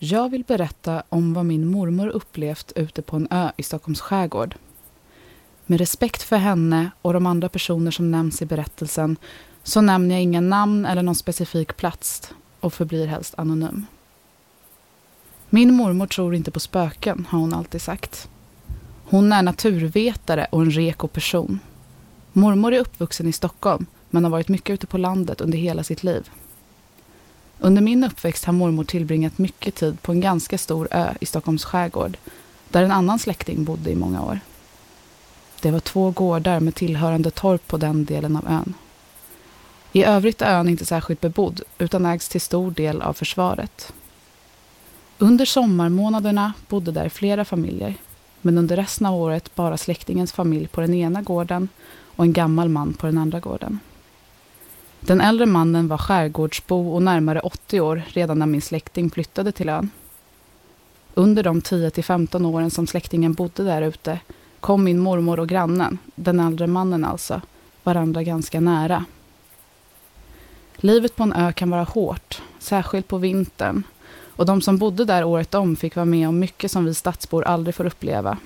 Jag vill berätta om vad min mormor upplevt ute på en ö i Stockholms skärgård. Med respekt för henne och de andra personer som nämns i berättelsen så nämner jag inga namn eller någon specifik plats och förblir helst anonym. Min mormor tror inte på spöken, har hon alltid sagt. Hon är naturvetare och en reko person. Mormor är uppvuxen i Stockholm men har varit mycket ute på landet under hela sitt liv. Under min uppväxt har mormor tillbringat mycket tid på en ganska stor ö i Stockholms skärgård där en annan släkting bodde i många år. Det var två gårdar med tillhörande torp på den delen av ön. I övrigt är ön inte särskilt bebodd utan ägs till stor del av försvaret. Under sommarmånaderna bodde där flera familjer men under resten av året bara släktingens familj på den ena gården och en gammal man på den andra gården. Den äldre mannen var skärgårdsbo och närmare 80 år redan när min släkting flyttade till ön. Under de 10-15 åren som släktingen bodde där ute kom min mormor och grannen, den äldre mannen alltså, varandra ganska nära. Livet på en ö kan vara hårt, särskilt på vintern. Och de som bodde där året om fick vara med om mycket som vi stadsbor aldrig får uppleva.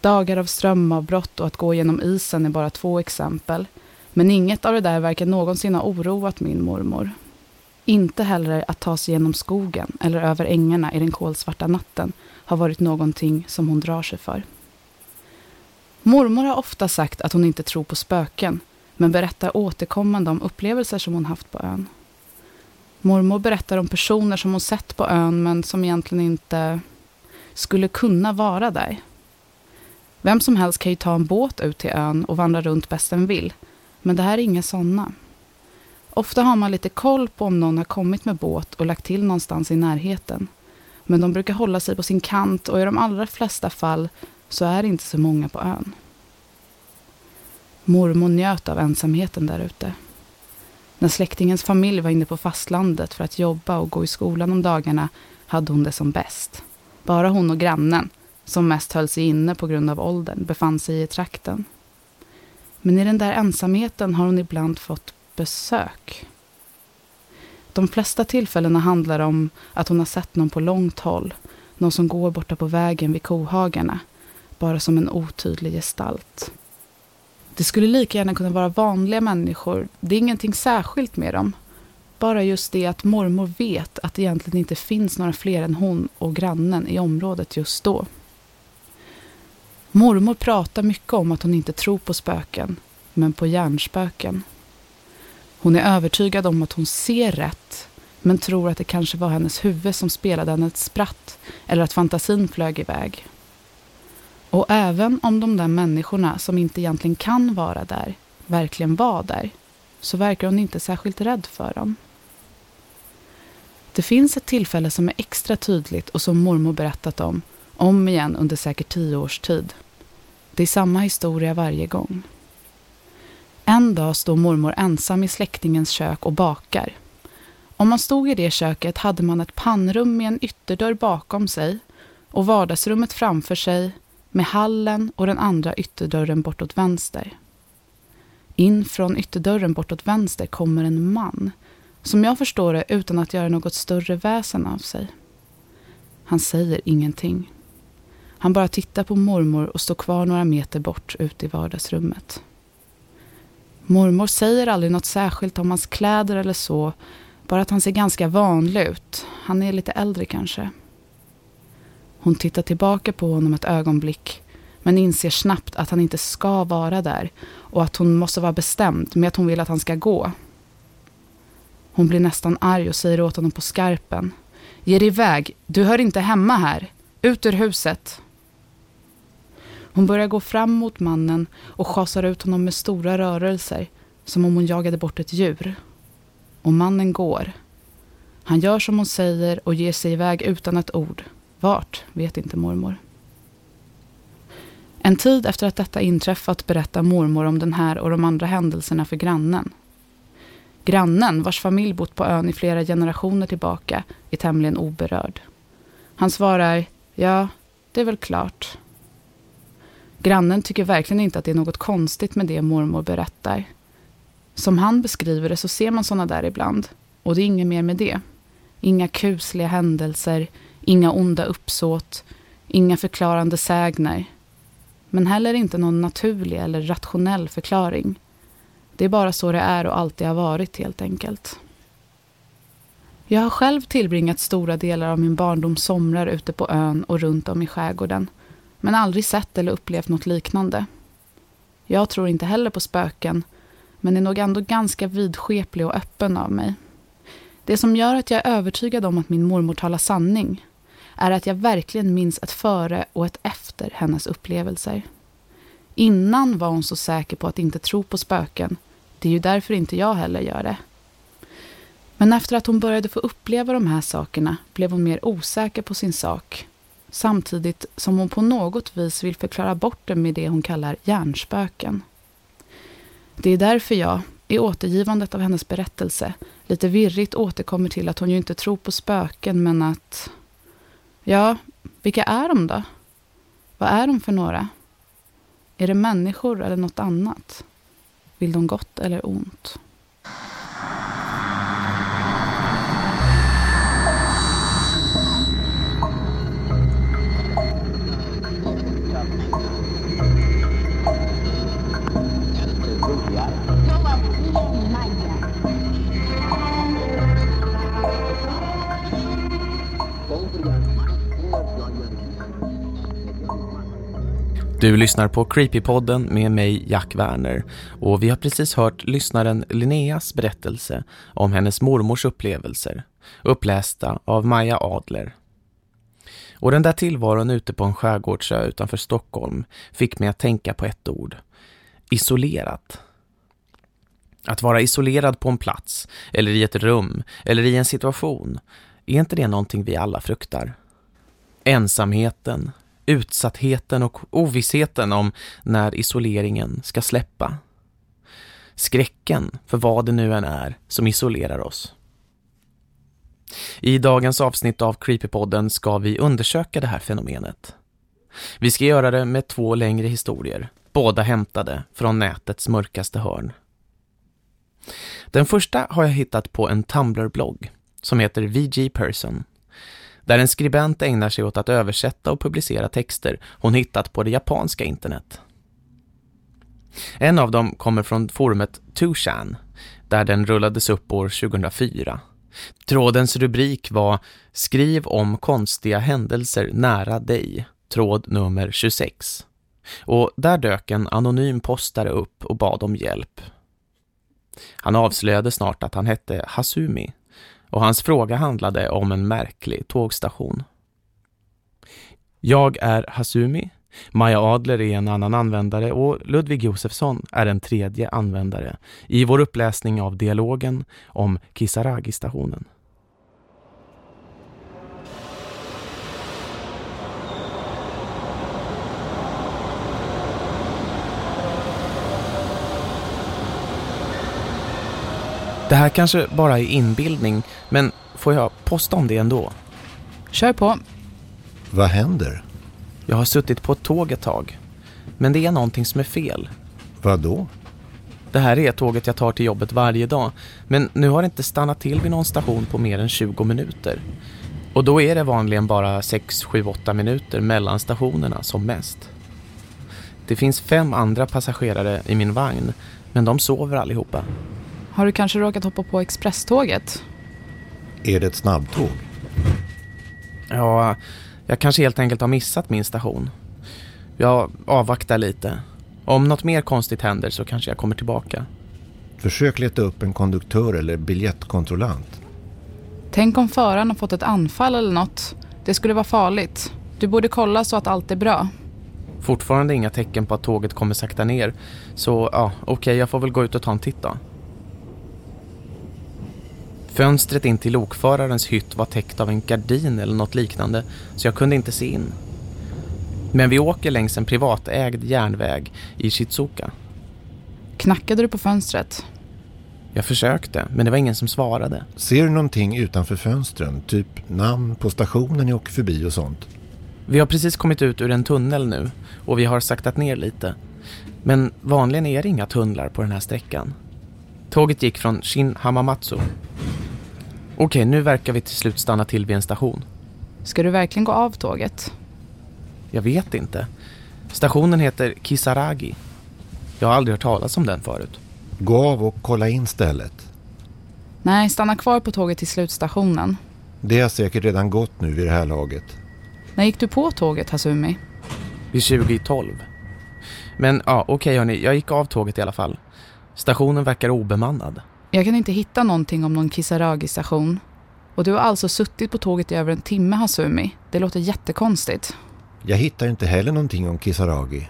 Dagar av strömavbrott och att gå genom isen är bara två exempel. Men inget av det där verkar någonsin ha oroat min mormor. Inte heller att ta sig genom skogen eller över ängarna i den kolsvarta natten har varit någonting som hon drar sig för. Mormor har ofta sagt att hon inte tror på spöken men berättar återkommande om upplevelser som hon haft på ön. Mormor berättar om personer som hon sett på ön men som egentligen inte skulle kunna vara där. Vem som helst kan ju ta en båt ut till ön och vandra runt bäst den vill. Men det här är inga sådana. Ofta har man lite koll på om någon har kommit med båt och lagt till någonstans i närheten. Men de brukar hålla sig på sin kant och i de allra flesta fall så är det inte så många på ön. Mormor njöt av ensamheten där ute. När släktingens familj var inne på fastlandet för att jobba och gå i skolan om dagarna hade hon det som bäst. Bara hon och grannen, som mest höll sig inne på grund av åldern, befann sig i trakten. Men i den där ensamheten har hon ibland fått besök. De flesta tillfällena handlar om att hon har sett någon på långt håll, någon som går borta på vägen vid kohagarna, bara som en otydlig gestalt. Det skulle lika gärna kunna vara vanliga människor. Det är ingenting särskilt med dem. Bara just det att mormor vet att det egentligen inte finns några fler än hon och grannen i området just då. Mormor pratar mycket om att hon inte tror på spöken, men på hjärnspöken. Hon är övertygad om att hon ser rätt, men tror att det kanske var hennes huvud som spelade henne ett spratt eller att fantasin flög iväg. Och även om de där människorna som inte egentligen kan vara där verkligen var där, så verkar hon inte särskilt rädd för dem. Det finns ett tillfälle som är extra tydligt och som mormor berättat om, om igen under säkert tio års tid. Det är samma historia varje gång. En dag står mormor ensam i släktingens kök och bakar. Om man stod i det köket hade man ett pannrum med en ytterdörr bakom sig och vardagsrummet framför sig med hallen och den andra ytterdörren bortåt vänster. In från ytterdörren bortåt vänster kommer en man, som jag förstår det utan att göra något större väsen av sig. Han säger ingenting. Han bara tittar på mormor och står kvar några meter bort ute i vardagsrummet. Mormor säger aldrig något särskilt om hans kläder eller så, bara att han ser ganska vanlig ut. Han är lite äldre kanske. Hon tittar tillbaka på honom ett ögonblick men inser snabbt att han inte ska vara där och att hon måste vara bestämd med att hon vill att han ska gå. Hon blir nästan arg och säger åt honom på skarpen. Ge dig iväg, du hör inte hemma här. Ut ur huset. Hon börjar gå fram mot mannen och schasar ut honom med stora rörelser, som om hon jagade bort ett djur. Och mannen går. Han gör som hon säger och ger sig iväg utan ett ord. Vart vet inte mormor. En tid efter att detta inträffat berättar mormor om den här och de andra händelserna för grannen. Grannen, vars familj bott på ön i flera generationer tillbaka, är tämligen oberörd. Han svarar, ja, det är väl klart. Grannen tycker verkligen inte att det är något konstigt med det mormor berättar. Som han beskriver det så ser man sådana där ibland, och det är inget mer med det. Inga kusliga händelser, Inga onda uppsåt, inga förklarande sägner. Men heller inte någon naturlig eller rationell förklaring. Det är bara så det är och alltid har varit helt enkelt. Jag har själv tillbringat stora delar av min barndoms somrar ute på ön och runt om i skärgården. Men aldrig sett eller upplevt något liknande. Jag tror inte heller på spöken, men är nog ändå ganska vidskeplig och öppen av mig. Det som gör att jag är övertygad om att min mormor talar sanning är att jag verkligen minns ett före och ett efter hennes upplevelser. Innan var hon så säker på att inte tro på spöken. Det är ju därför inte jag heller gör det. Men efter att hon började få uppleva de här sakerna blev hon mer osäker på sin sak. Samtidigt som hon på något vis vill förklara bort det med det hon kallar hjärnspöken. Det är därför jag, i återgivandet av hennes berättelse, lite virrigt återkommer till att hon ju inte tror på spöken men att... Ja, vilka är de då? Vad är de för några? Är det människor eller något annat? Vill de gott eller ont? Du lyssnar på Creepypodden med mig Jack Werner och vi har precis hört lyssnaren Linneas berättelse om hennes mormors upplevelser, upplästa av Maja Adler. Och den där tillvaron ute på en skärgårdsö utanför Stockholm fick mig att tänka på ett ord. Isolerat. Att vara isolerad på en plats, eller i ett rum, eller i en situation, är inte det någonting vi alla fruktar? Ensamheten, utsattheten och ovissheten om när isoleringen ska släppa. Skräcken för vad det nu än är som isolerar oss. I dagens avsnitt av Creepypodden ska vi undersöka det här fenomenet. Vi ska göra det med två längre historier, båda hämtade från nätets mörkaste hörn. Den första har jag hittat på en Tumblr-blogg som heter VG Person där en skribent ägnar sig åt att översätta och publicera texter hon hittat på det japanska internet. En av dem kommer från forumet Tushan, där den rullades upp år 2004. Trådens rubrik var Skriv om konstiga händelser nära dig, tråd nummer 26. Och där dök en anonym postare upp och bad om hjälp. Han avslöjade snart att han hette Hasumi och hans fråga handlade om en märklig tågstation. Jag är Hasumi, Maja Adler är en annan användare och Ludvig Josefsson är en tredje användare i vår uppläsning av dialogen om Kisaragi-stationen. Det här kanske bara är inbildning, men får jag posta om det ändå? Kör på. Vad händer? Jag har suttit på ett tåg ett tag, men det är någonting som är fel. Vad då? Det här är tåget jag tar till jobbet varje dag, men nu har det inte stannat till vid någon station på mer än 20 minuter. Och då är det vanligen bara 6, 7, 8 minuter mellan stationerna som mest. Det finns fem andra passagerare i min vagn, men de sover allihopa. Har du kanske råkat hoppa på expresståget? Är det ett snabbtåg? Ja, jag kanske helt enkelt har missat min station. Jag avvaktar lite. Om något mer konstigt händer så kanske jag kommer tillbaka. Försök leta upp en konduktör eller biljettkontrollant. Tänk om föraren har fått ett anfall eller något. Det skulle vara farligt. Du borde kolla så att allt är bra. Fortfarande inga tecken på att tåget kommer sakta ner. Så ja, okej, okay, jag får väl gå ut och ta en titt då. Fönstret in till lokförarens hytt var täckt av en gardin eller något liknande så jag kunde inte se in. Men vi åker längs en privatägd järnväg i Shizuka. Knackade du på fönstret? Jag försökte, men det var ingen som svarade. Ser du någonting utanför fönstren? Typ namn på stationen ni åker förbi och sånt? Vi har precis kommit ut ur en tunnel nu och vi har saktat ner lite. Men vanligen är det inga tunnlar på den här sträckan. Tåget gick från Shin Hamamatsu Okej, nu verkar vi till slut stanna till vid en station. Ska du verkligen gå av tåget? Jag vet inte. Stationen heter Kisaragi. Jag har aldrig hört talas om den förut. Gå av och kolla in stället. Nej, stanna kvar på tåget till slutstationen. Det har säkert redan gått nu vid det här laget. När gick du på tåget, Hasumi? Vid 2012. Men ja, okej okay, hörni, jag gick av tåget i alla fall. Stationen verkar obemannad. Jag kan inte hitta någonting om någon Kisaragi-station. Och du har alltså suttit på tåget i över en timme, Hasumi. Det låter jättekonstigt. Jag hittar inte heller någonting om Kisaragi.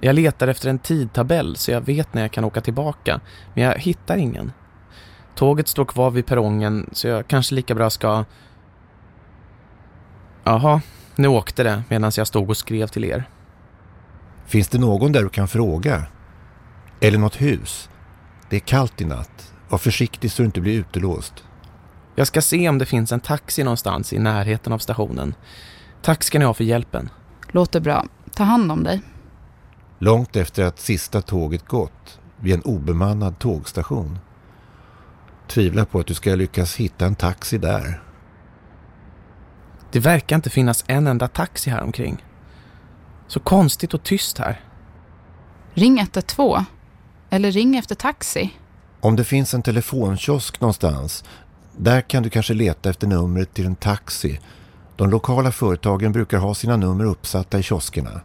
Jag letar efter en tidtabell så jag vet när jag kan åka tillbaka. Men jag hittar ingen. Tåget står kvar vid perrongen så jag kanske lika bra ska... Jaha, nu åkte det medan jag stod och skrev till er. Finns det någon där du kan fråga? Eller något hus? Det är kallt i natt. Var försiktig så du inte blir utelåst. Jag ska se om det finns en taxi någonstans i närheten av stationen. Tack ska ni ha för hjälpen. Låter bra. Ta hand om dig. Långt efter att sista tåget gått vid en obemannad tågstation. Tvivlar på att du ska lyckas hitta en taxi där. Det verkar inte finnas en enda taxi här omkring. Så konstigt och tyst här. Ring 112. Eller ring efter taxi. Om det finns en telefonkiosk någonstans, där kan du kanske leta efter numret till en taxi. De lokala företagen brukar ha sina nummer uppsatta i kioskerna.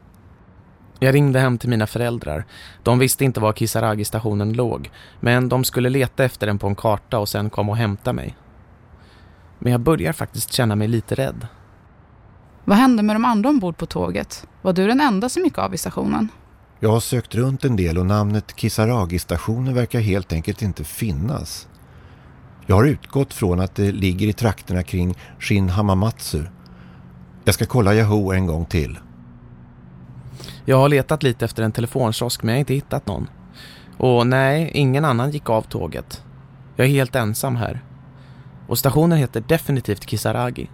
Jag ringde hem till mina föräldrar. De visste inte var Kisaragi-stationen låg, men de skulle leta efter den på en karta och sen komma och hämta mig. Men jag börjar faktiskt känna mig lite rädd. Vad hände med de andra ombord på tåget? Var du den enda som gick av i stationen? Jag har sökt runt en del och namnet Kisaragi-stationen verkar helt enkelt inte finnas. Jag har utgått från att det ligger i trakterna kring Shin Hamamatsu. Jag ska kolla Yahoo en gång till. Jag har letat lite efter en telefonkiosk men jag har inte hittat någon. Och nej, ingen annan gick av tåget. Jag är helt ensam här. Och stationen heter definitivt Kisaragi.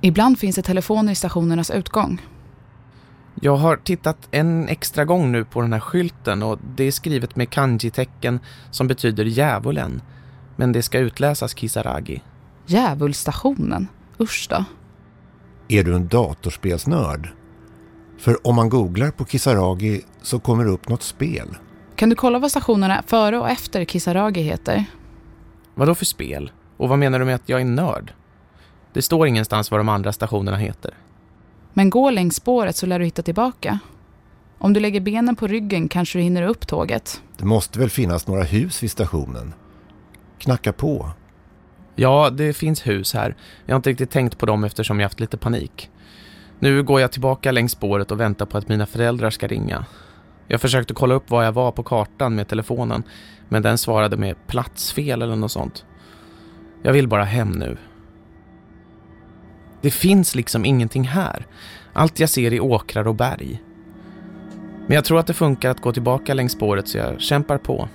Ibland finns det telefoner i stationernas utgång. Jag har tittat en extra gång nu på den här skylten och det är skrivet med kanji-tecken som betyder djävulen. Men det ska utläsas Kisaragi. Djävulstationen? Usch då. Är du en datorspelsnörd? För om man googlar på Kisaragi så kommer det upp något spel. Kan du kolla vad stationerna före och efter Kisaragi heter? Vad då för spel? Och vad menar du med att jag är nörd? Det står ingenstans vad de andra stationerna heter. Men gå längs spåret så lär du hitta tillbaka. Om du lägger benen på ryggen kanske du hinner upp tåget. Det måste väl finnas några hus vid stationen? Knacka på. Ja, det finns hus här. Jag har inte riktigt tänkt på dem eftersom jag haft lite panik. Nu går jag tillbaka längs spåret och väntar på att mina föräldrar ska ringa. Jag försökte kolla upp var jag var på kartan med telefonen, men den svarade med platsfel eller något sånt. Jag vill bara hem nu. Det finns liksom ingenting här. Allt jag ser är åkrar och berg. Men jag tror att det funkar att gå tillbaka längs spåret så jag kämpar på.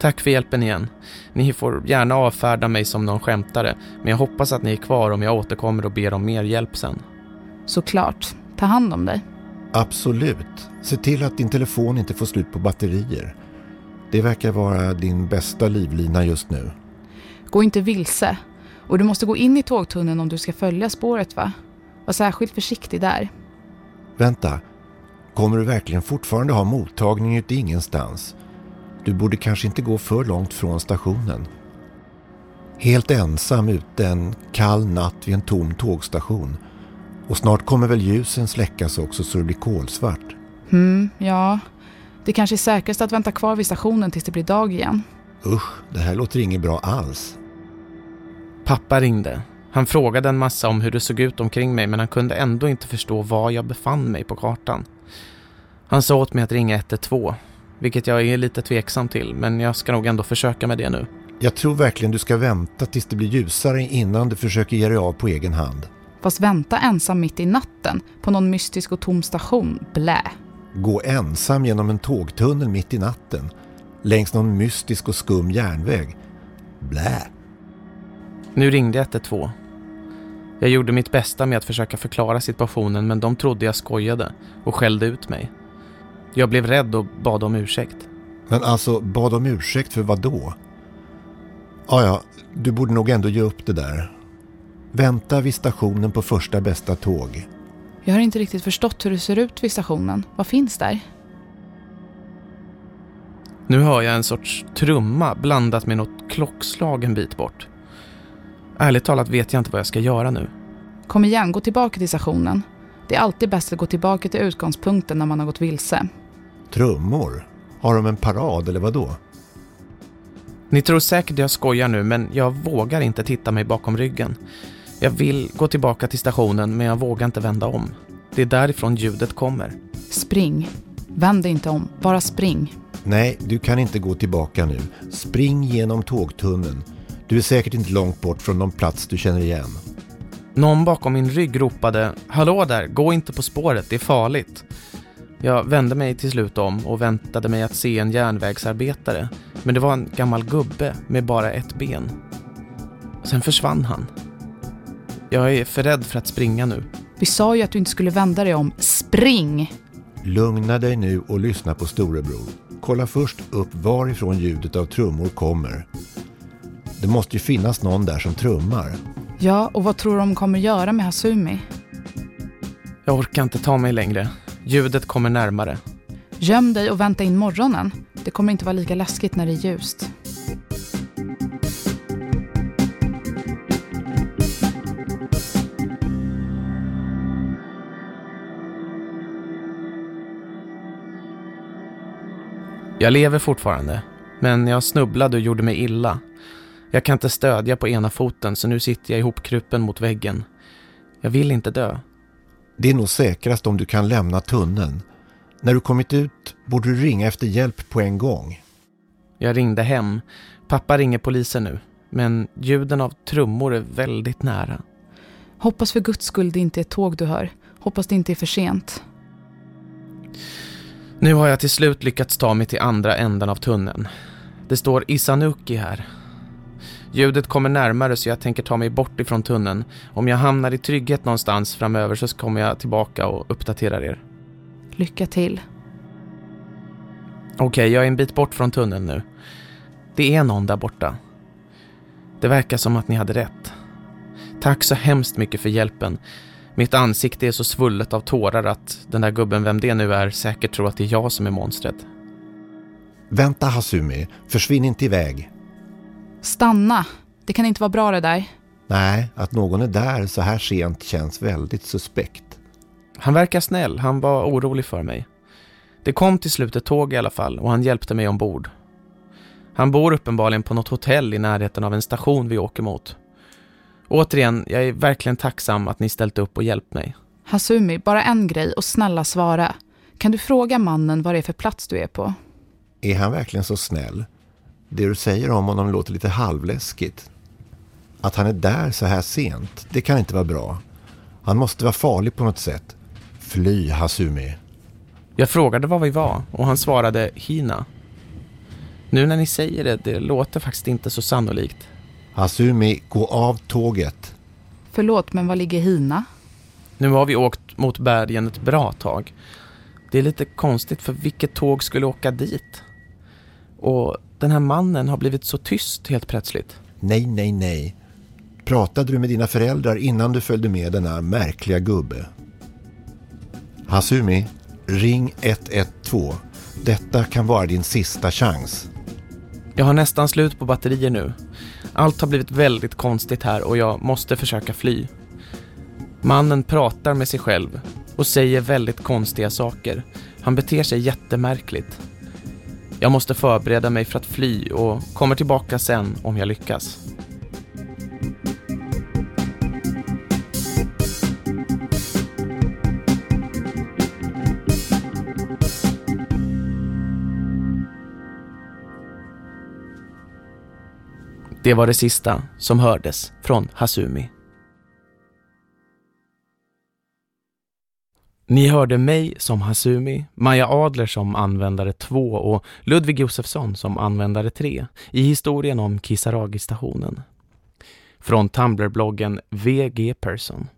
Tack för hjälpen igen. Ni får gärna avfärda mig som någon skämtare, men jag hoppas att ni är kvar om jag återkommer och ber om mer hjälp sen. Såklart. Ta hand om dig. Absolut. Se till att din telefon inte får slut på batterier. Det verkar vara din bästa livlina just nu. Gå inte vilse. Och du måste gå in i tågtunneln om du ska följa spåret va? Var särskilt försiktig där. Vänta. Kommer du verkligen fortfarande ha mottagning ute ingenstans? Du borde kanske inte gå för långt från stationen. Helt ensam ute en kall natt vid en tom tågstation. Och snart kommer väl ljusen släckas också så det blir kolsvart. Hmm, ja. Det kanske är säkrast att vänta kvar vid stationen tills det blir dag igen. Usch, det här låter inget bra alls. Pappa ringde. Han frågade en massa om hur det såg ut omkring mig men han kunde ändå inte förstå var jag befann mig på kartan. Han sa åt mig att ringa 112, vilket jag är lite tveksam till men jag ska nog ändå försöka med det nu. Jag tror verkligen du ska vänta tills det blir ljusare innan du försöker ge dig av på egen hand. Fast vänta ensam mitt i natten på någon mystisk och tom station, blä. Gå ensam genom en tågtunnel mitt i natten, längs någon mystisk och skum järnväg, blä. Nu ringde 112. Jag gjorde mitt bästa med att försöka förklara situationen men de trodde jag skojade och skällde ut mig. Jag blev rädd och bad om ursäkt. Men alltså, bad om ursäkt för vad då? Ja, ja, du borde nog ändå ge upp det där. Vänta vid stationen på första bästa tåg. Jag har inte riktigt förstått hur det ser ut vid stationen. Vad finns där? Nu hör jag en sorts trumma blandat med något klockslag en bit bort. Ärligt talat vet jag inte vad jag ska göra nu. Kom igen, gå tillbaka till stationen. Det är alltid bäst att gå tillbaka till utgångspunkten när man har gått vilse. Trummor? Har de en parad eller vad då? Ni tror säkert jag skojar nu men jag vågar inte titta mig bakom ryggen. Jag vill gå tillbaka till stationen men jag vågar inte vända om. Det är därifrån ljudet kommer. Spring. Vänd dig inte om, bara spring. Nej, du kan inte gå tillbaka nu. Spring genom tågtunneln. Du är säkert inte långt bort från någon plats du känner igen. Någon bakom min rygg ropade Hallå där, gå inte på spåret, det är farligt. Jag vände mig till slut om och väntade mig att se en järnvägsarbetare. Men det var en gammal gubbe med bara ett ben. Sen försvann han. Jag är för rädd för att springa nu. Vi sa ju att du inte skulle vända dig om. Spring! Lugna dig nu och lyssna på storebror. Kolla först upp varifrån ljudet av trummor kommer. Det måste ju finnas någon där som trummar. Ja, och vad tror du de kommer göra med Hasumi? Jag orkar inte ta mig längre. Ljudet kommer närmare. Göm dig och vänta in morgonen. Det kommer inte vara lika läskigt när det är ljust. Jag lever fortfarande, men jag snubblade och gjorde mig illa. Jag kan inte stödja på ena foten så nu sitter jag ihopkrupen mot väggen. Jag vill inte dö. Det är nog säkrast om du kan lämna tunneln. När du kommit ut borde du ringa efter hjälp på en gång. Jag ringde hem. Pappa ringer polisen nu. Men ljuden av trummor är väldigt nära. Hoppas för guds skull det inte är ett tåg du hör. Hoppas det inte är för sent. Nu har jag till slut lyckats ta mig till andra änden av tunneln. Det står Isanuki här. Ljudet kommer närmare så jag tänker ta mig bort ifrån tunneln. Om jag hamnar i trygghet någonstans framöver så kommer jag tillbaka och uppdaterar er. Lycka till. Okej, okay, jag är en bit bort från tunneln nu. Det är någon där borta. Det verkar som att ni hade rätt. Tack så hemskt mycket för hjälpen. Mitt ansikte är så svullet av tårar att den där gubben, vem det nu är, säkert tror att det är jag som är monstret. Vänta Hasumi, försvinn inte iväg. Stanna, det kan inte vara bra det där. Nej, att någon är där så här sent känns väldigt suspekt. Han verkar snäll, han var orolig för mig. Det kom till slut ett tåg i alla fall och han hjälpte mig ombord. Han bor uppenbarligen på något hotell i närheten av en station vi åker mot. Återigen, jag är verkligen tacksam att ni ställt upp och hjälpt mig. Hasumi, bara en grej och snälla svara. Kan du fråga mannen vad det är för plats du är på? Är han verkligen så snäll? Det du säger om honom låter lite halvläskigt. Att han är där så här sent, det kan inte vara bra. Han måste vara farlig på något sätt. Fly, Hasumi. Jag frågade var vi var och han svarade Hina. Nu när ni säger det, det låter faktiskt inte så sannolikt. Hasumi, gå av tåget. Förlåt, men var ligger Hina? Nu har vi åkt mot bergen ett bra tag. Det är lite konstigt för vilket tåg skulle åka dit? Och den här mannen har blivit så tyst helt plötsligt. Nej, nej, nej. Pratade du med dina föräldrar innan du följde med denna märkliga gubbe? Hasumi, ring 112. Detta kan vara din sista chans. Jag har nästan slut på batterier nu. Allt har blivit väldigt konstigt här och jag måste försöka fly. Mannen pratar med sig själv och säger väldigt konstiga saker. Han beter sig jättemärkligt. Jag måste förbereda mig för att fly och kommer tillbaka sen om jag lyckas. Det var det sista som hördes från Hasumi. Ni hörde mig som Hasumi, Maja Adler som användare 2 och Ludvig Josefsson som användare 3 i historien om Kisaragi-stationen. Från Tumblr-bloggen VG Person.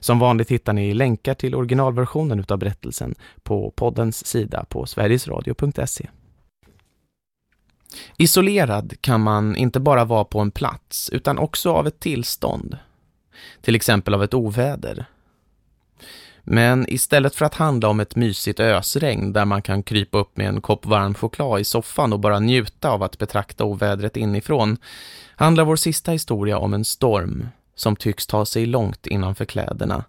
Som vanligt hittar ni länkar till originalversionen utav berättelsen på poddens sida på sverigesradio.se. Isolerad kan man inte bara vara på en plats utan också av ett tillstånd. Till exempel av ett oväder. Men istället för att handla om ett mysigt ösregn där man kan krypa upp med en kopp varm choklad i soffan och bara njuta av att betrakta ovädret inifrån handlar vår sista historia om en storm som tycks ta sig långt innanför kläderna,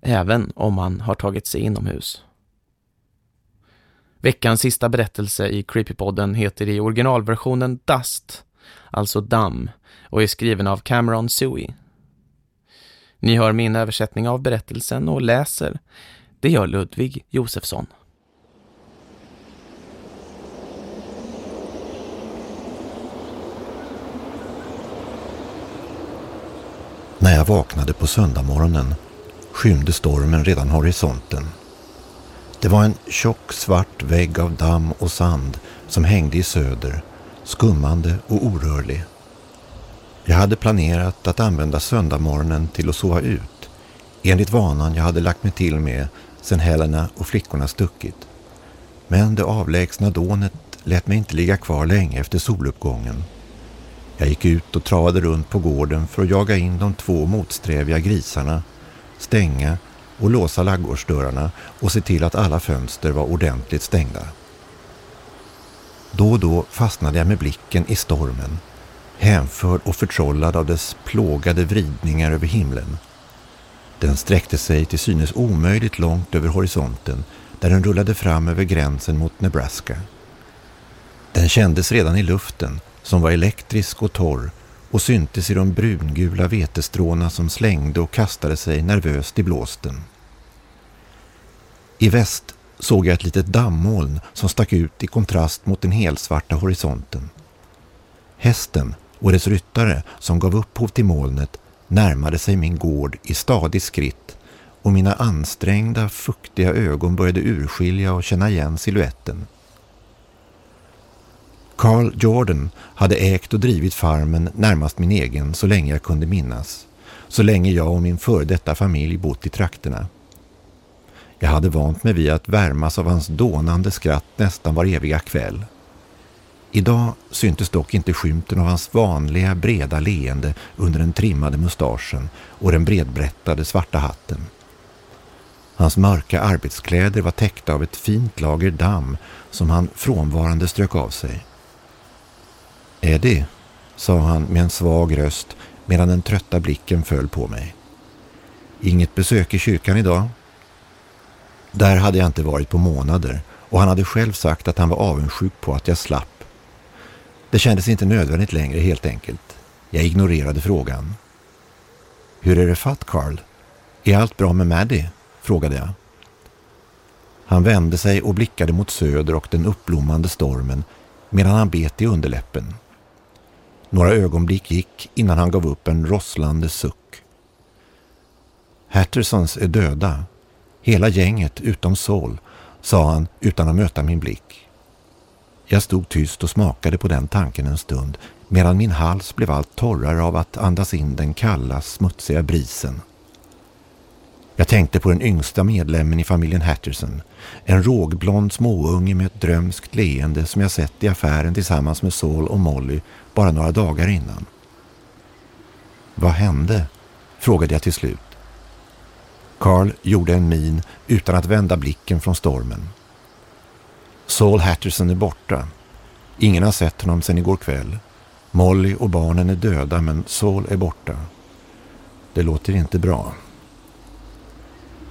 även om man har tagit sig inomhus. Veckans sista berättelse i Creepypodden heter i originalversionen Dust, alltså damm, och är skriven av Cameron Sui. Ni hör min översättning av berättelsen och läser. Det gör Ludvig Josefsson. När jag vaknade på söndagmorgonen skymde stormen redan horisonten. Det var en tjock svart vägg av damm och sand som hängde i söder, skummande och orörlig. Jag hade planerat att använda söndagmorgonen till att sova ut, enligt vanan jag hade lagt mig till med sedan Helena och flickorna stuckit. Men det avlägsna dånet lät mig inte ligga kvar länge efter soluppgången. Jag gick ut och travade runt på gården för att jaga in de två motsträviga grisarna, stänga och låsa laggårdsdörrarna och se till att alla fönster var ordentligt stängda. Då och då fastnade jag med blicken i stormen, hänförd och förtrollad av dess plågade vridningar över himlen. Den sträckte sig till synes omöjligt långt över horisonten där den rullade fram över gränsen mot Nebraska. Den kändes redan i luften som var elektrisk och torr och syntes i de brungula vetestråna som slängde och kastade sig nervöst i blåsten. I väst såg jag ett litet dammoln som stack ut i kontrast mot den helsvarta horisonten. Hästen och dess ryttare som gav upphov till molnet närmade sig min gård i stadig skritt och mina ansträngda, fuktiga ögon började urskilja och känna igen siluetten. Carl Jordan hade ägt och drivit farmen närmast min egen så länge jag kunde minnas. Så länge jag och min före detta familj bott i trakterna. Jag hade vant mig vid att värmas av hans dånande skratt nästan var eviga kväll. Idag syntes dock inte skymten av hans vanliga breda leende under den trimmade mustaschen och den bredbrättade svarta hatten. Hans mörka arbetskläder var täckta av ett fint lager damm som han frånvarande strök av sig. Eddie, sa han med en svag röst medan den trötta blicken föll på mig. Inget besök i kyrkan idag? Där hade jag inte varit på månader och han hade själv sagt att han var avundsjuk på att jag slapp. Det kändes inte nödvändigt längre helt enkelt. Jag ignorerade frågan. Hur är det fatt, Carl? Är allt bra med Maddie? frågade jag. Han vände sig och blickade mot söder och den uppblommande stormen medan han bet i underläppen. Några ögonblick gick innan han gav upp en rosslande suck. Hattersons är döda. Hela gänget utom Saul, sa han utan att möta min blick. Jag stod tyst och smakade på den tanken en stund medan min hals blev allt torrare av att andas in den kalla, smutsiga brisen. Jag tänkte på den yngsta medlemmen i familjen Hatterson. En rågblond småunge med ett drömskt leende som jag sett i affären tillsammans med Saul och Molly bara några dagar innan. Vad hände? frågade jag till slut. Carl gjorde en min utan att vända blicken från stormen. Saul Hatterson är borta. Ingen har sett honom sedan igår kväll. Molly och barnen är döda men Saul är borta. Det låter inte bra.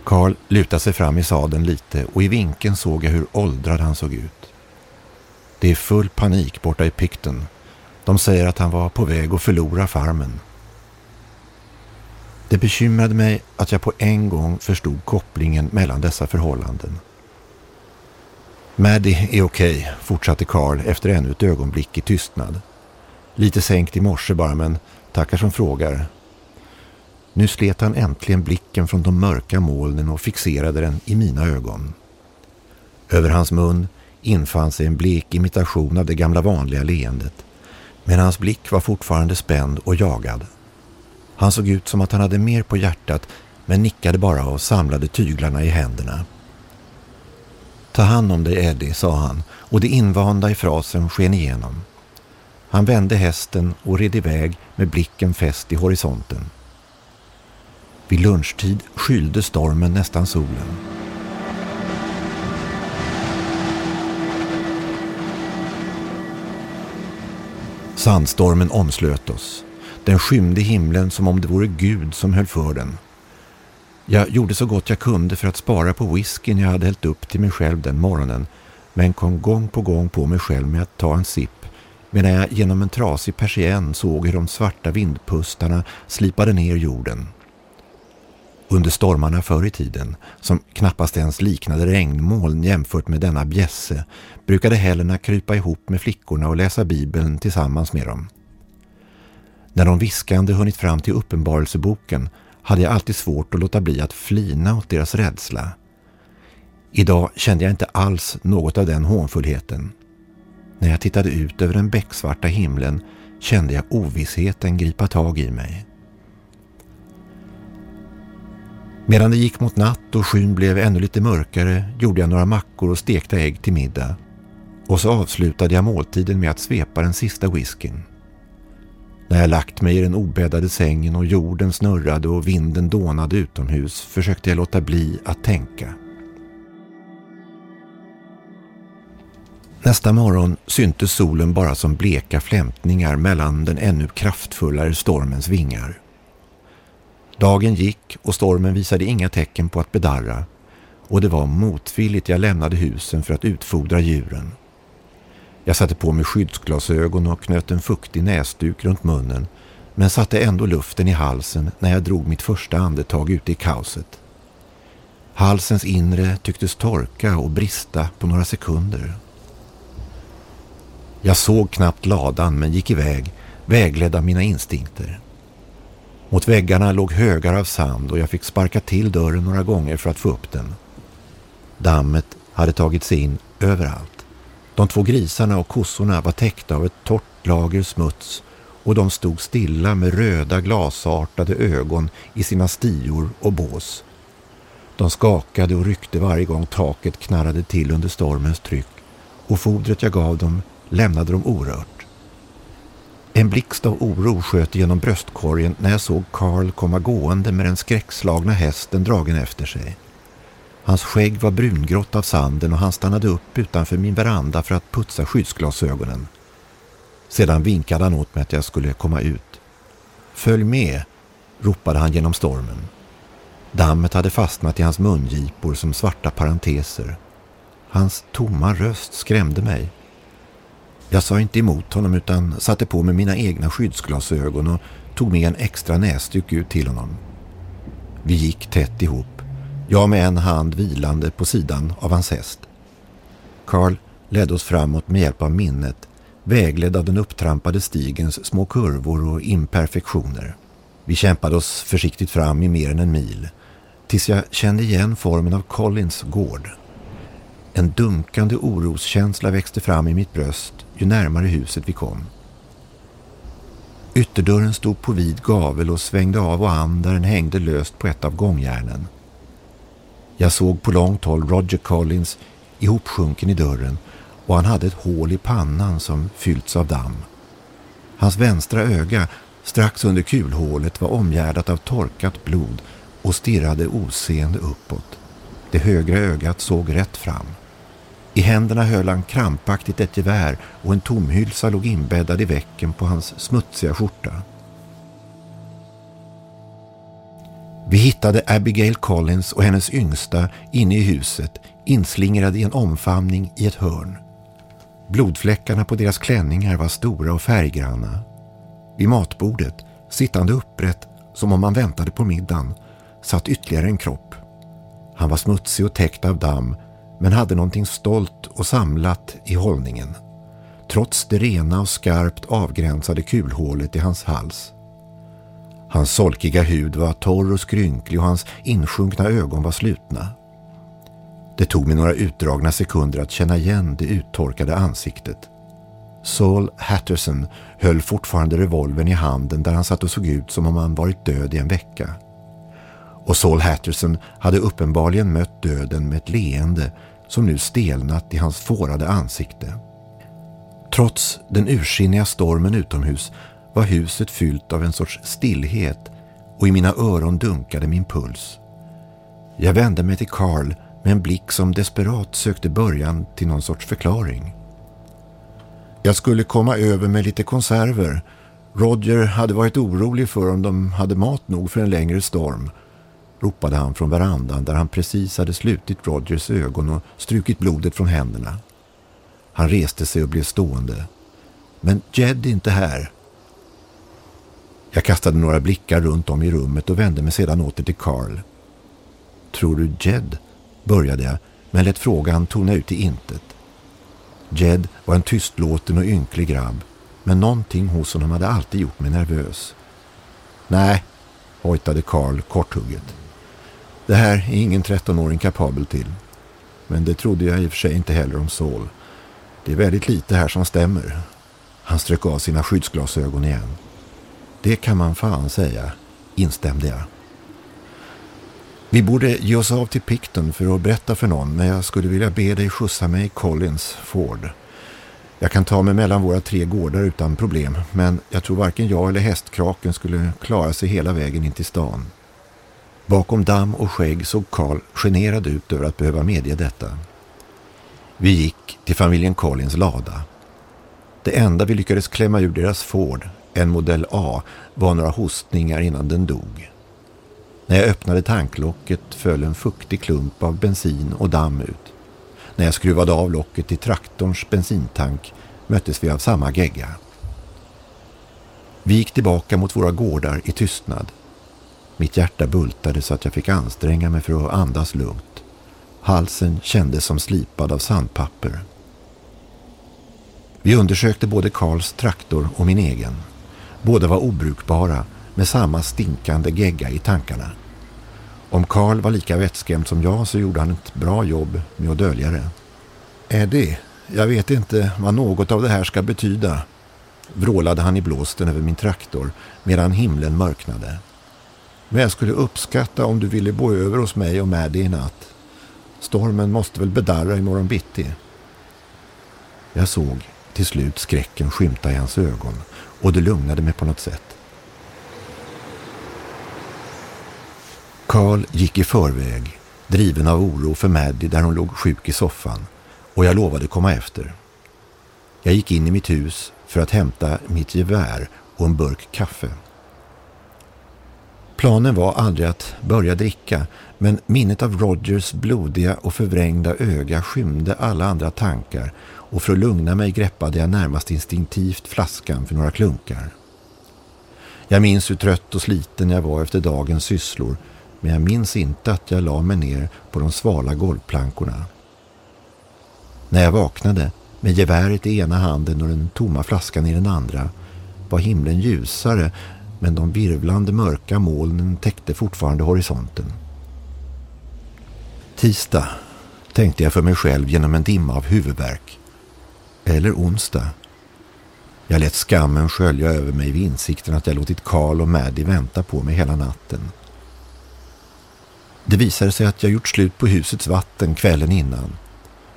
Carl lutade sig fram i sadeln lite och i vinkeln såg jag hur åldrad han såg ut. Det är full panik borta i Picton. De säger att han var på väg att förlora farmen. Det bekymrade mig att jag på en gång förstod kopplingen mellan dessa förhållanden. Maddie är okej, okay, fortsatte Carl efter ännu ett ögonblick i tystnad. Lite sänkt i morse bara, men tackar som frågar. Nu slet han äntligen blicken från de mörka molnen och fixerade den i mina ögon. Över hans mun infann sig en blek imitation av det gamla vanliga leendet. Men hans blick var fortfarande spänd och jagad. Han såg ut som att han hade mer på hjärtat men nickade bara och samlade tyglarna i händerna. Ta hand om dig Eddie, sa han och det invanda i frasen sken igenom. Han vände hästen och red iväg med blicken fäst i horisonten. Vid lunchtid skylde stormen nästan solen. Sandstormen omslöt oss. Den skymde himlen som om det vore Gud som höll för den. Jag gjorde så gott jag kunde för att spara på whiskyn jag hade hällt upp till mig själv den morgonen men kom gång på gång på mig själv med att ta en sipp medan jag genom en trasig persienn såg hur de svarta vindpustarna slipade ner jorden. Under stormarna förr i tiden, som knappast ens liknade regnmoln jämfört med denna bjässe, brukade Helena krypa ihop med flickorna och läsa Bibeln tillsammans med dem. När de viskande hunnit fram till uppenbarelseboken hade jag alltid svårt att låta bli att flina åt deras rädsla. Idag kände jag inte alls något av den hånfullheten. När jag tittade ut över den becksvarta himlen kände jag ovissheten gripa tag i mig. Medan det gick mot natt och skyn blev ännu lite mörkare gjorde jag några mackor och stekta ägg till middag. Och så avslutade jag måltiden med att svepa den sista whiskyn. När jag lagt mig i den obäddade sängen och jorden snurrade och vinden dånade utomhus försökte jag låta bli att tänka. Nästa morgon syntes solen bara som bleka flämtningar mellan den ännu kraftfullare stormens vingar. Dagen gick och stormen visade inga tecken på att bedarra och det var motvilligt jag lämnade husen för att utfodra djuren. Jag satte på mig skyddsglasögon och knöt en fuktig näsduk runt munnen men satte ändå luften i halsen när jag drog mitt första andetag ute i kaoset. Halsens inre tycktes torka och brista på några sekunder. Jag såg knappt ladan men gick iväg, vägledd av mina instinkter. Mot väggarna låg högar av sand och jag fick sparka till dörren några gånger för att få upp den. Dammet hade tagit sig in överallt. De två grisarna och kossorna var täckta av ett torrt lager smuts och de stod stilla med röda glasartade ögon i sina stior och bås. De skakade och ryckte varje gång taket knarrade till under stormens tryck och fodret jag gav dem lämnade dem orört. En blixt av oro sköt genom bröstkorgen när jag såg Karl komma gående med den skräckslagna hästen dragen efter sig. Hans skägg var brungrått av sanden och han stannade upp utanför min veranda för att putsa skyddsglasögonen. Sedan vinkade han åt mig att jag skulle komma ut. Följ med, ropade han genom stormen. Dammet hade fastnat i hans mungipor som svarta parenteser. Hans tomma röst skrämde mig. Jag sa inte emot honom utan satte på mig mina egna skyddsglasögon och tog med en extra näsduk ut till honom. Vi gick tätt ihop, jag med en hand vilande på sidan av hans häst. Carl ledde oss framåt med hjälp av minnet, vägledd av den upptrampade stigens små kurvor och imperfektioner. Vi kämpade oss försiktigt fram i mer än en mil, tills jag kände igen formen av Collins gård. En dunkande oroskänsla växte fram i mitt bröst ju närmare huset vi kom. Ytterdörren stod på vid gavel och svängde av och an där den hängde löst på ett av gångjärnen. Jag såg på långt håll Roger Collins ihopsjunken i dörren och han hade ett hål i pannan som fyllts av damm. Hans vänstra öga strax under kulhålet var omgärdat av torkat blod och stirrade oseende uppåt. Det högra ögat såg rätt fram. I händerna höll han krampaktigt ett gevär och en tomhylsa låg inbäddad i väcken på hans smutsiga skjorta. Vi hittade Abigail Collins och hennes yngsta inne i huset inslingrade i en omfamning i ett hörn. Blodfläckarna på deras klänningar var stora och färggranna. Vid matbordet, sittande upprätt som om man väntade på middagen, satt ytterligare en kropp. Han var smutsig och täckt av damm men hade någonting stolt och samlat i hållningen. Trots det rena och skarpt avgränsade kulhålet i hans hals. Hans solkiga hud var torr och skrynklig och hans insjunkna ögon var slutna. Det tog mig några utdragna sekunder att känna igen det uttorkade ansiktet. Saul Hatterson höll fortfarande revolvern i handen där han satt och såg ut som om han varit död i en vecka. Och Saul Hatterson hade uppenbarligen mött döden med ett leende som nu stelnat i hans fårade ansikte. Trots den ursinniga stormen utomhus var huset fyllt av en sorts stillhet och i mina öron dunkade min puls. Jag vände mig till Carl med en blick som desperat sökte början till någon sorts förklaring. Jag skulle komma över med lite konserver. Roger hade varit orolig för om de hade mat nog för en längre storm, ropade han från verandan där han precis hade slutit Rogers ögon och strukit blodet från händerna. Han reste sig och blev stående. Men Jed är inte här. Jag kastade några blickar runt om i rummet och vände mig sedan åter till Carl. Tror du Jed? började jag, men lät frågan tona ut i intet. Jed var en tystlåten och ynklig grabb, men någonting hos honom hade alltid gjort mig nervös. Nej, hojtade Carl korthugget. Det här är ingen 13-åring kapabel till. Men det trodde jag i och för sig inte heller om Saul. Det är väldigt lite här som stämmer. Han strök av sina skyddsglasögon igen. Det kan man fan säga, instämde jag. Vi borde ge oss av till Picton för att berätta för någon men jag skulle vilja be dig skjutsa mig i Collins Ford. Jag kan ta mig mellan våra tre gårdar utan problem men jag tror varken jag eller hästkraken skulle klara sig hela vägen in till stan. Bakom damm och skägg såg Karl generad ut över att behöva medge detta. Vi gick till familjen Collins lada. Det enda vi lyckades klämma ur deras Ford, en modell A, var några hostningar innan den dog. När jag öppnade tanklocket föll en fuktig klump av bensin och damm ut. När jag skruvade av locket till traktorns bensintank möttes vi av samma gegga. Vi gick tillbaka mot våra gårdar i tystnad. Mitt hjärta bultade så att jag fick anstränga mig för att andas lugnt. Halsen kändes som slipad av sandpapper. Vi undersökte både Karls traktor och min egen. Båda var obrukbara med samma stinkande gegga i tankarna. Om Karl var lika vettskrämd som jag så gjorde han ett bra jobb med att dölja det. Eddie, jag vet inte vad något av det här ska betyda, vrålade han i blåsten över min traktor medan himlen mörknade. Men jag skulle uppskatta om du ville bo över hos mig och Maddie i natt. Stormen måste väl bedarra imorgon bitti. Jag såg till slut skräcken skymta i hans ögon och det lugnade mig på något sätt. Carl gick i förväg, driven av oro för Maddie där hon låg sjuk i soffan och jag lovade komma efter. Jag gick in i mitt hus för att hämta mitt gevär och en burk kaffe. Planen var aldrig att börja dricka men minnet av Rogers blodiga och förvrängda öga skymde alla andra tankar och för att lugna mig greppade jag närmast instinktivt flaskan för några klunkar. Jag minns hur trött och sliten jag var efter dagens sysslor men jag minns inte att jag la mig ner på de svala golvplankorna. När jag vaknade med geväret i ena handen och den tomma flaskan i den andra var himlen ljusare men de virvlande mörka molnen täckte fortfarande horisonten. Tisdag, tänkte jag för mig själv genom en dimma av huvudvärk. Eller onsdag. Jag lät skammen skölja över mig vid insikten att jag låtit Karl och Maddie vänta på mig hela natten. Det visade sig att jag gjort slut på husets vatten kvällen innan.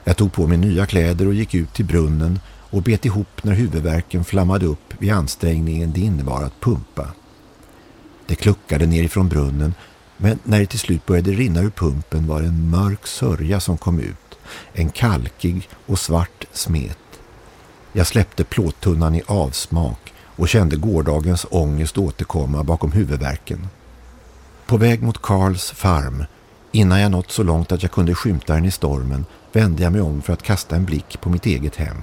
Jag tog på mig nya kläder och gick ut till brunnen och bet ihop när huvudvärken flammade upp vid ansträngningen det innebar att pumpa. Det kluckade nerifrån brunnen men när det till slut började rinna ur pumpen var det en mörk sörja som kom ut. En kalkig och svart smet. Jag släppte plåttunnan i avsmak och kände gårdagens ångest återkomma bakom huvudvärken. På väg mot Karls farm, innan jag nått så långt att jag kunde skymta den i stormen, vände jag mig om för att kasta en blick på mitt eget hem.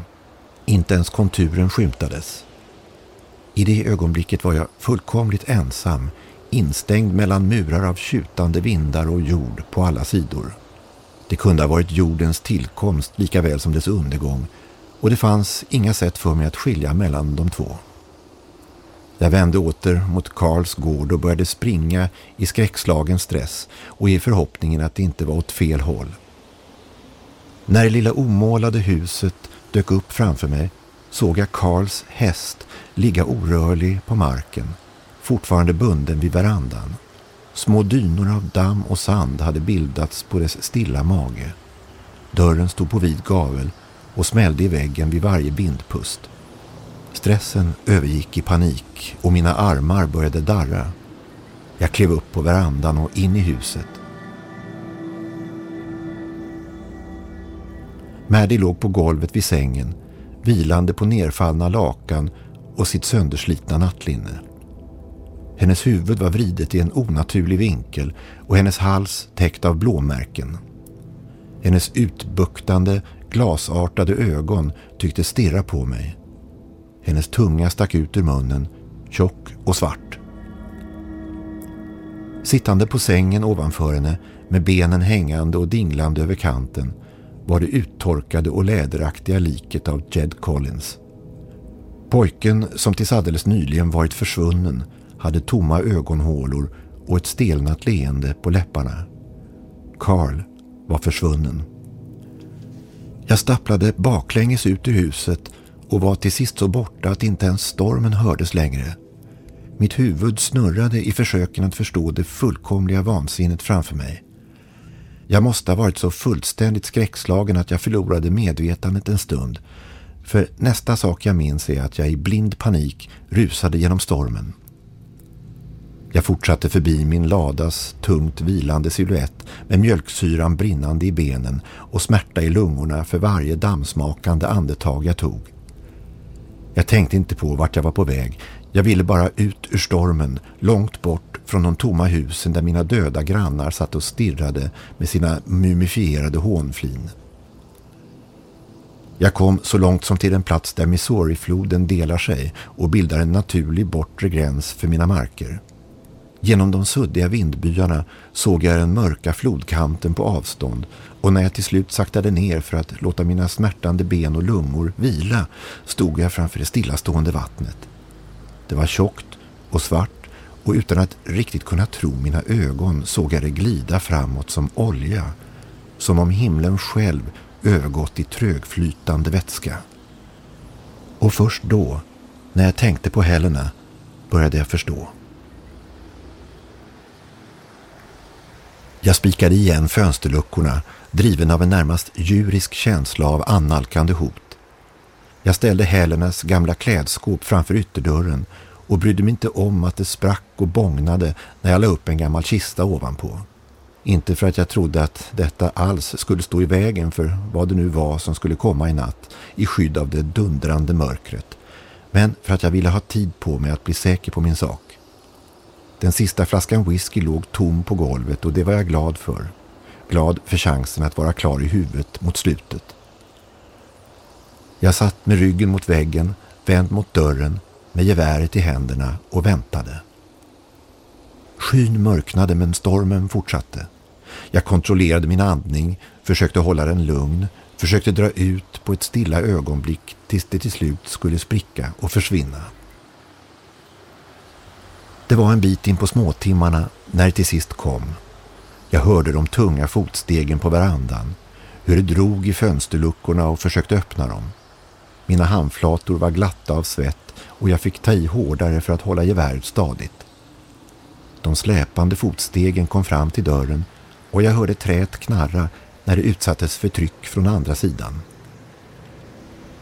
Inte ens konturen skymtades. I det ögonblicket var jag fullkomligt ensam, instängd mellan murar av tjutande vindar och jord på alla sidor. Det kunde ha varit jordens tillkomst lika väl som dess undergång och det fanns inga sätt för mig att skilja mellan de två. Jag vände åter mot Karls gård och började springa i skräckslagen stress och i förhoppningen att det inte var åt fel håll. När det lilla omålade huset dök upp framför mig såg jag Karls häst ligga orörlig på marken, fortfarande bunden vid verandan. Små dynor av damm och sand hade bildats på dess stilla mage. Dörren stod på vid gavel och smällde i väggen vid varje bindpust. Stressen övergick i panik och mina armar började darra. Jag klev upp på verandan och in i huset. Maddy låg på golvet vid sängen, vilande på nerfallna lakan och sitt sönderslitna nattlinne. Hennes huvud var vridet i en onaturlig vinkel och hennes hals täckt av blåmärken. Hennes utbuktande, glasartade ögon tyckte stirra på mig. Hennes tunga stack ut ur munnen, tjock och svart. Sittande på sängen ovanför henne med benen hängande och dinglande över kanten var det uttorkade och läderaktiga liket av Jed Collins. Pojken som tills alldeles nyligen varit försvunnen hade tomma ögonhålor och ett stelnat leende på läpparna. Carl var försvunnen. Jag stapplade baklänges ut ur huset och var till sist så borta att inte ens stormen hördes längre. Mitt huvud snurrade i försöken att förstå det fullkomliga vansinnet framför mig. Jag måste ha varit så fullständigt skräckslagen att jag förlorade medvetandet en stund. För nästa sak jag minns är att jag i blind panik rusade genom stormen. Jag fortsatte förbi min ladas tungt vilande siluett med mjölksyran brinnande i benen och smärta i lungorna för varje dammsmakande andetag jag tog. Jag tänkte inte på vart jag var på väg. Jag ville bara ut ur stormen, långt bort från de tomma husen där mina döda grannar satt och stirrade med sina mumifierade hånflin. Jag kom så långt som till en plats där Missourifloden delar sig och bildar en naturlig bortre gräns för mina marker. Genom de suddiga vindbyarna såg jag den mörka flodkanten på avstånd och när jag till slut saktade ner för att låta mina smärtande ben och lungor vila stod jag framför det stillastående vattnet. Det var tjockt och svart och utan att riktigt kunna tro mina ögon såg jag det glida framåt som olja, som om himlen själv övergått i trögflytande vätska. Och först då, när jag tänkte på Helena, började jag förstå. Jag spikade igen fönsterluckorna, driven av en närmast djurisk känsla av annalkande hot. Jag ställde Helenas gamla klädskåp framför ytterdörren och brydde mig inte om att det sprack och bångnade när jag la upp en gammal kista ovanpå. Inte för att jag trodde att detta alls skulle stå i vägen för vad det nu var som skulle komma i natt i skydd av det dundrande mörkret. Men för att jag ville ha tid på mig att bli säker på min sak. Den sista flaskan whisky låg tom på golvet och det var jag glad för. Glad för chansen att vara klar i huvudet mot slutet. Jag satt med ryggen mot väggen, vänd mot dörren, med geväret i händerna och väntade. Skyn mörknade men stormen fortsatte. Jag kontrollerade min andning, försökte hålla den lugn, försökte dra ut på ett stilla ögonblick tills det till slut skulle spricka och försvinna. Det var en bit in på småtimmarna när det till sist kom. Jag hörde de tunga fotstegen på verandan, hur det drog i fönsterluckorna och försökte öppna dem. Mina handflator var glatta av svett och jag fick ta i hårdare för att hålla geväret stadigt. De släpande fotstegen kom fram till dörren och jag hörde trät knarra när det utsattes för tryck från andra sidan.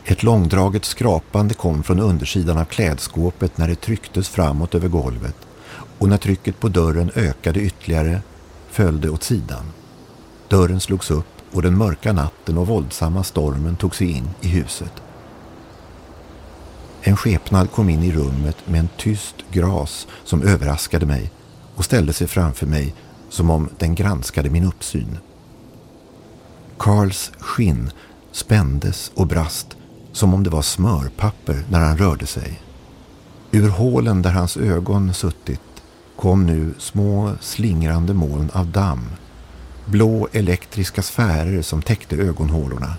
Ett långdraget skrapande kom från undersidan av klädskåpet när det trycktes framåt över golvet och när trycket på dörren ökade ytterligare föll det åt sidan. Dörren slogs upp och den mörka natten och våldsamma stormen tog sig in i huset. En skepnad kom in i rummet med en tyst gras som överraskade mig och ställde sig framför mig som om den granskade min uppsyn. Karls skinn spändes och brast som om det var smörpapper när han rörde sig. Ur hålen där hans ögon suttit kom nu små slingrande moln av damm. Blå elektriska sfärer som täckte ögonhålorna.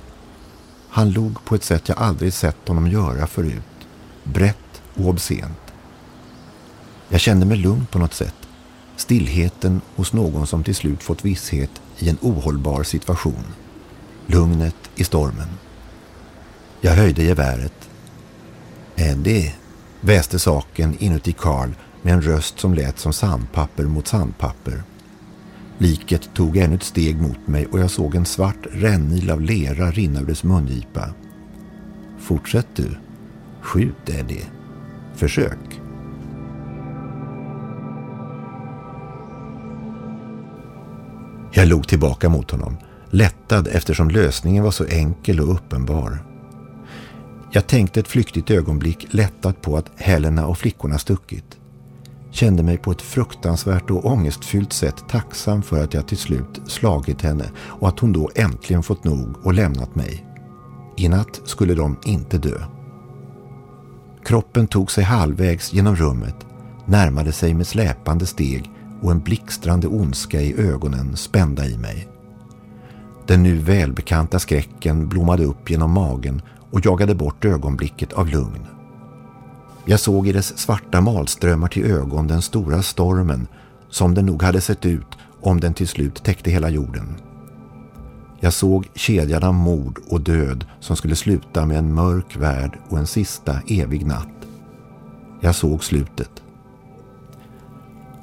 Han log på ett sätt jag aldrig sett honom göra förut. Brett och obscent. Jag kände mig lugn på något sätt. Stillheten hos någon som till slut fått visshet i en ohållbar situation. Lugnet i stormen. Jag höjde geväret. Eddie, väste saken inuti Karl med en röst som lät som sandpapper mot sandpapper. Liket tog ännu ett steg mot mig och jag såg en svart rännil av lera rinna ur dess mungipa. Fortsätt du. Skjut Eddie. Försök. Jag log tillbaka mot honom, lättad eftersom lösningen var så enkel och uppenbar. Jag tänkte ett flyktigt ögonblick lättat på att Helena och flickorna stuckit. Kände mig på ett fruktansvärt och ångestfyllt sätt tacksam för att jag till slut slagit henne och att hon då äntligen fått nog och lämnat mig. I natt skulle de inte dö. Kroppen tog sig halvvägs genom rummet, närmade sig med släpande steg och en blixtrande ondska i ögonen spända i mig. Den nu välbekanta skräcken blommade upp genom magen och jagade bort ögonblicket av lugn. Jag såg i dess svarta malströmmar till ögon den stora stormen som den nog hade sett ut om den till slut täckte hela jorden. Jag såg kedjan av mord och död som skulle sluta med en mörk värld och en sista evig natt. Jag såg slutet.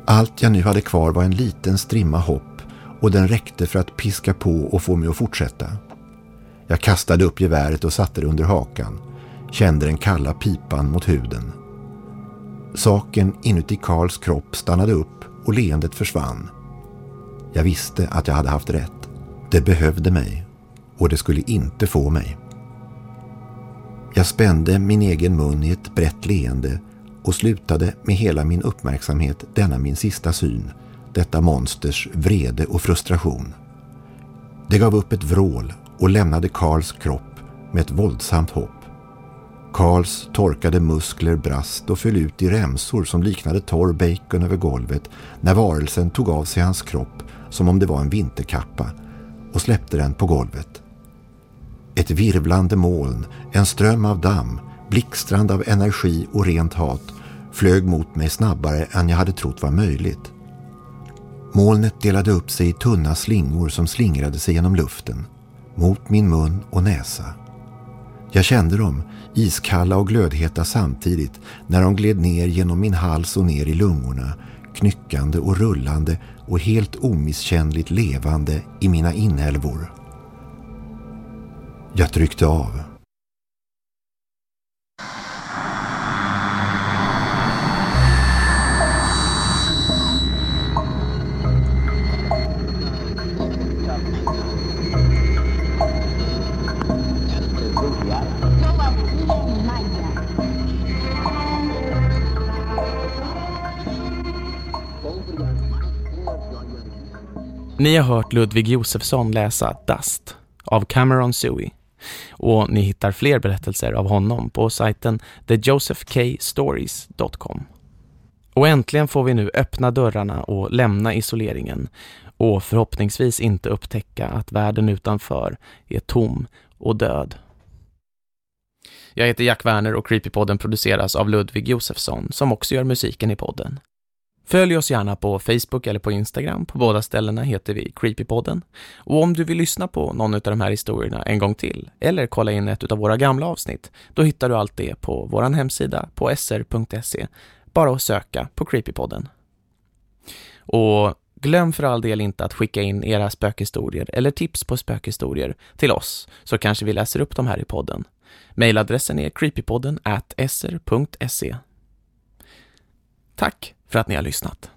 Allt jag nu hade kvar var en liten strimma hopp och den räckte för att piska på och få mig att fortsätta. Jag kastade upp geväret och satte det under hakan, kände den kalla pipan mot huden. Saken inuti Karls kropp stannade upp och leendet försvann. Jag visste att jag hade haft rätt. Det behövde mig och det skulle inte få mig. Jag spände min egen mun i ett brett leende och slutade med hela min uppmärksamhet denna min sista syn, detta monsters vrede och frustration. Det gav upp ett vrål och lämnade Karls kropp med ett våldsamt hopp. Karls torkade muskler brast och föll ut i remsor som liknade torr bacon över golvet när varelsen tog av sig hans kropp som om det var en vinterkappa och släppte den på golvet. Ett virvlande moln, en ström av damm, blixtrande av energi och rent hat flög mot mig snabbare än jag hade trott var möjligt. Molnet delade upp sig i tunna slingor som slingrade sig genom luften, mot min mun och näsa. Jag kände dem, iskalla och glödheta samtidigt, när de gled ner genom min hals och ner i lungorna, knyckande och rullande och helt omisskännligt levande i mina inälvor. Jag tryckte av. Ni har hört Ludvig Josefsson läsa Dust av Cameron Suey och ni hittar fler berättelser av honom på sajten thejosephkstories.com. Och äntligen får vi nu öppna dörrarna och lämna isoleringen och förhoppningsvis inte upptäcka att världen utanför är tom och död. Jag heter Jack Werner och Creepypodden produceras av Ludvig Josefsson som också gör musiken i podden. Följ oss gärna på Facebook eller på Instagram. På båda ställena heter vi Creepypodden. Och om du vill lyssna på någon av de här historierna en gång till eller kolla in ett av våra gamla avsnitt, då hittar du allt det på vår hemsida på sr.se. Bara att söka på Creepypodden. Och glöm för all del inte att skicka in era spökhistorier eller tips på spökhistorier till oss, så kanske vi läser upp dem här i podden. Mailadressen är creepypodden at sr.se. Tack för att ni har lyssnat.